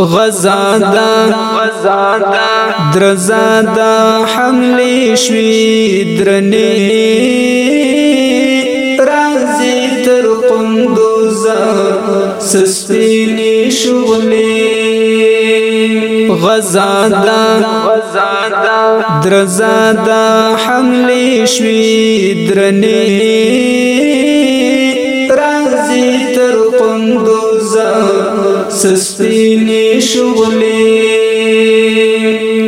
غزادا درزادا حملې شوې درنې رازي تر قندوز سستینې شغلې غزادا درزادا حملې شوې درنې رازي تر قندوز سستی نی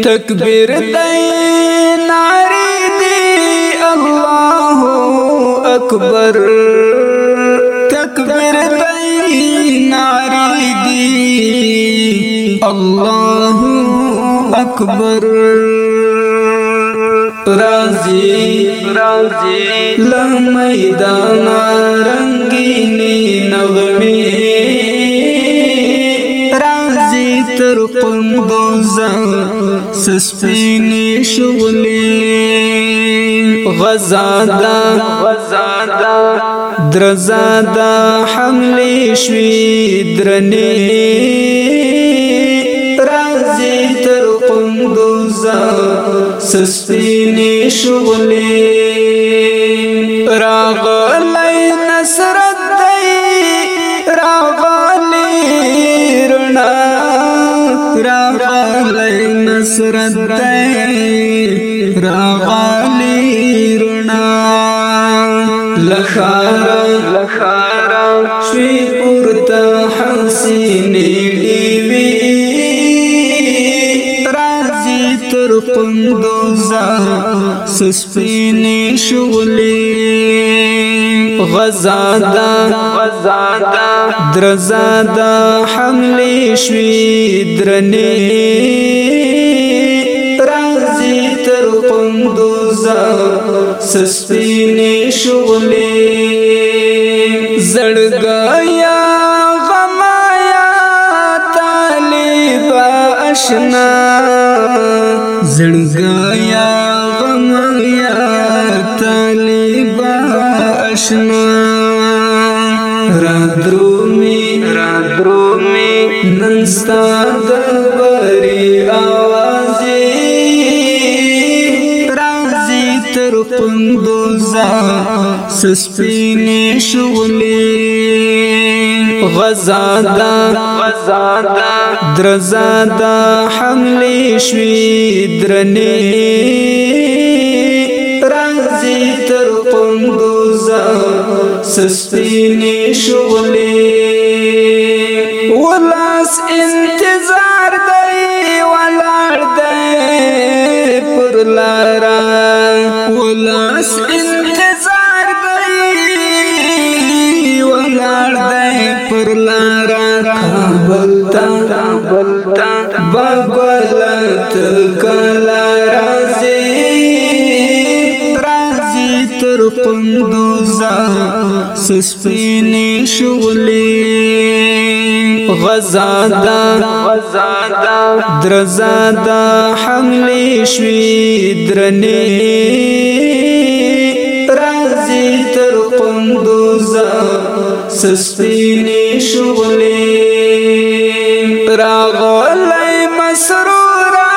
تکبیر تکبر ناری دی اللہ اکبر تکبیر تئی ناری دی اغا ہو رازی راجی راجی رنگینی نغمی تر قنبوزا سسپینی شغلی غزادا درزادا حملی شوی درنی رازی تر قنبوزا سسپینی شغلی حسرت دی راغلی رنا لخارا لخارا شوی پورتا حسینی ډیوی رازی تر قندوزا سسپینی شغلی غزادا غزادا درزادا حملی شوی درنی روزا سستینې شغلې زړګایا غمایا طالب آشنا زړګایا غمایا طالب آشنا را درومي را درومي نن ستا د بري اواز تر قندوزا سسپینې شغلې غزادا غزادا درزادا حملې شوې درنې رازي تر قندوزا سسپینې شغلې ولاس ان سرا ولس انتظار دی ولار دی پر لارا کابل تا کابل تا بغلت کلا رازی رازی تر قندوزا سسپینی شغلی غزادا درزادا حملی شوی درنی رازی تر قندوزا سسپینی شغلی راغلی مسرورا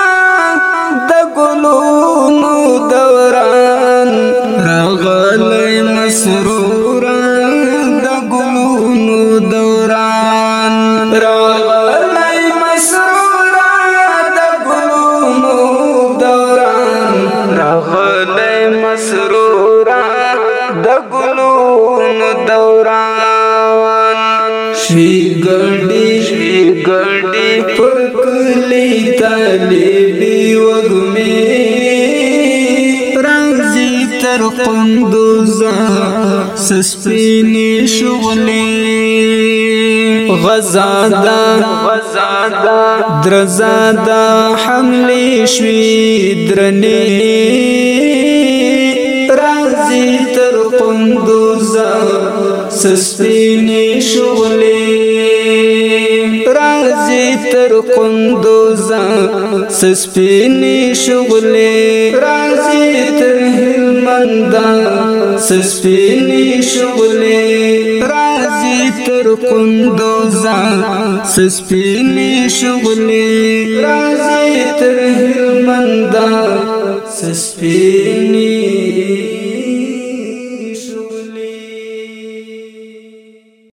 د گلونو دوران راغلی مسرورا خدای مسرورا د ګلونو دوران شي ګړډي شي ګړډي پر کلی تلې بي وګمې رنگ زی تر قندوزا سسپینې شغلې غزادا غزادا درزادا حملې شوې درنې سسپینې شغلې رازي تر قندوزا سسپینې شغلې رازي تر هلمندا سسپینې شغلې رازي تر قندوزا سسپینې شغلې رازي تر هلمندا سسپینې